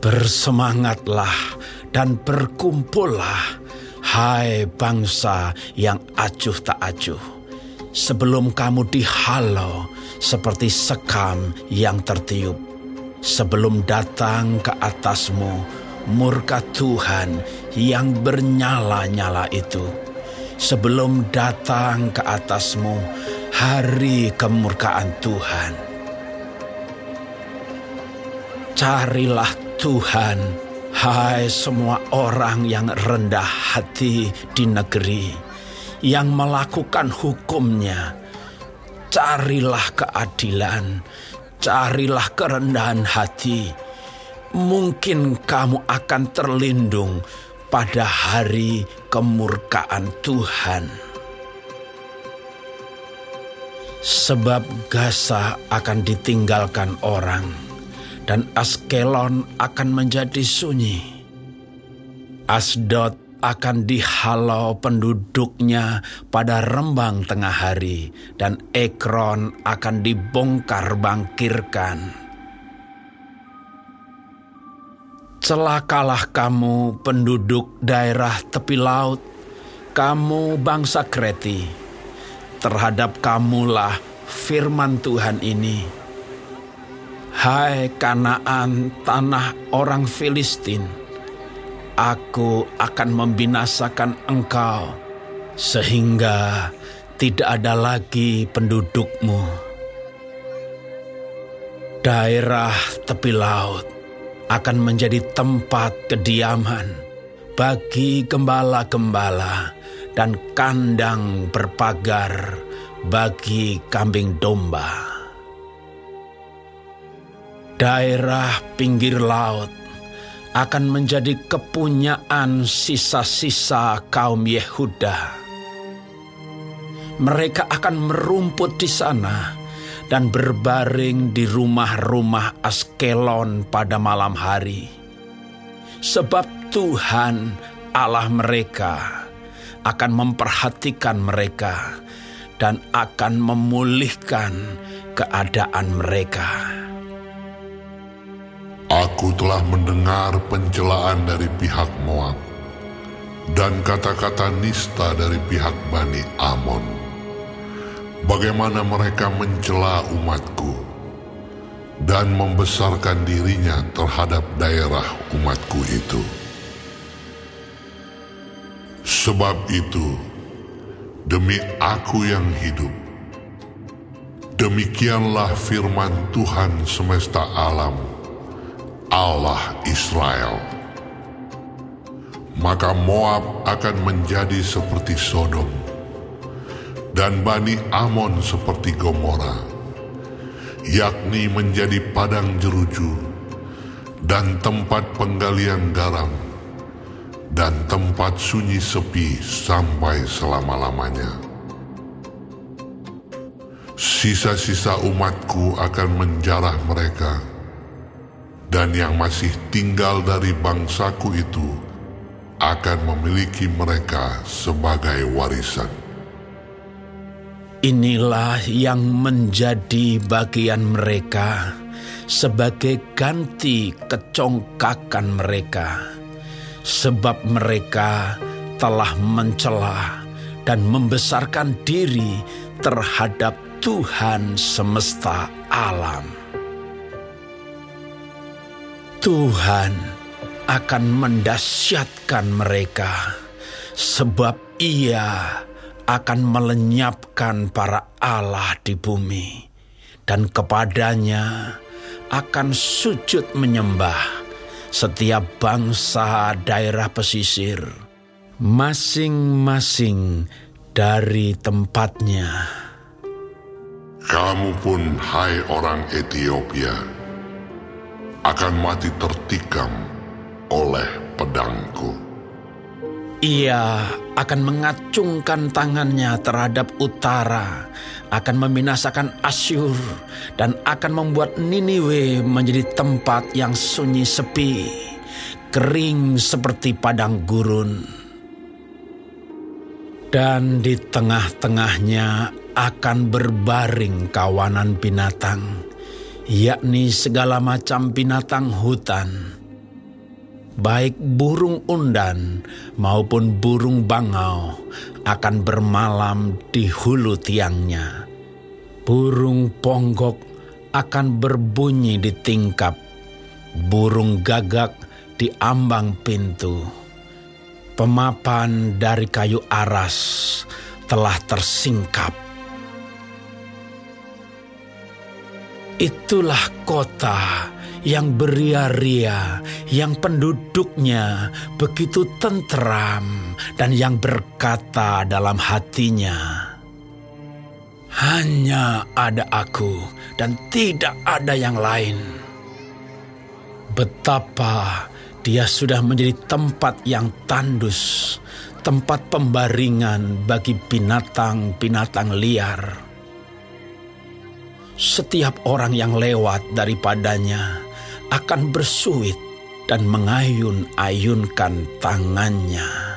Bersemangatlah dan berkumpullah, hai bangsa yang acuh tak acuh, sebelum kamu dihalau seperti sekam yang tertiup, sebelum datang ke atasmu murka Tuhan yang bernyala-nyala itu, sebelum datang ke atasmu hari kemurkaan Tuhan. Carilah Tuhan, hai semua orang yang rendah hati di negeri, yang melakukan hukumnya, carilah keadilan, carilah kerendahan hati. Mungkin kamu akan terlindung pada hari kemurkaan Tuhan. Sebab Gaza akan ditinggalkan orang dan Askelon akan menjadi sunyi. Asdod akan dihalau penduduknya pada rembang tengah hari, dan Ekron akan dibongkar bangkirkan. Celakalah kamu penduduk daerah tepi laut, kamu bangsa Kreti, terhadap kamulah firman Tuhan ini Hai Kanaan, tanah orang Filistin, aku akan membinasakan engkau sehingga tidak ada lagi pendudukmu. Daerah tepi laut akan menjadi tempat kediaman bagi gembala-gembala dan kandang berpagar bagi kambing domba daerah pinggir laut akan menjadi kepunyaan sisa-sisa kaum Yehuda. Mereka akan merumput di sana dan berbaring di rumah-rumah Askelon pada malam hari. Sebab Tuhan Allah mereka akan memperhatikan mereka dan akan memulihkan keadaan mereka. Aku telah mendengar pencelaan dari pihak Moab dan kata-kata nista dari pihak Bani Amon. Bagaimana mereka mencela umatku dan membesarkan dirinya terhadap daerah umatku itu. Sebab itu, demi aku yang hidup, demikianlah firman Tuhan semesta alam Allah Israel. Maka Moab akan menjadi seperti Sodom, dan Bani Amon seperti Gomora, yakni menjadi padang jeruju dan tempat penggalian garam, dan tempat sunyi sepi sampai selama-lamanya. Sisa-sisa umatku akan menjarah mereka dan yang masih tinggal dari bangsaku itu akan memiliki mereka sebagai warisan. Inilah yang menjadi bagian mereka sebagai ganti kecongkakan mereka, sebab mereka telah mencela dan membesarkan diri terhadap Tuhan semesta alam. Tuhan akan mendasyatkan mereka, sebab Ia akan melenyapkan para Allah di bumi, dan kepadanya akan sujud menyembah setiap bangsa daerah pesisir, masing-masing dari tempatnya. Kamu pun, hai orang Ethiopia, akan mati tertikam oleh pedangku. Ia akan mengacungkan tangannya terhadap utara, akan membinasakan Asyur, dan akan membuat Niniwe menjadi tempat yang sunyi sepi, kering seperti padang gurun. Dan di tengah-tengahnya akan berbaring kawanan binatang yakni segala macam binatang hutan, baik burung undan maupun burung bangau akan bermalam di hulu tiangnya. Burung ponggok akan berbunyi di tingkap, burung gagak di ambang pintu. Pemapan dari kayu aras telah tersingkap. Itulah kota yang beria-ria, yang penduduknya begitu tentram, dan yang berkata dalam hatinya, "Hanya ada aku, dan tidak ada yang lain." Betapa dia sudah menjadi tempat yang tandus, tempat pembaringan bagi binatang-binatang liar setiap orang yang lewat daripadanya akan bersuit dan mengayun-ayunkan tangannya.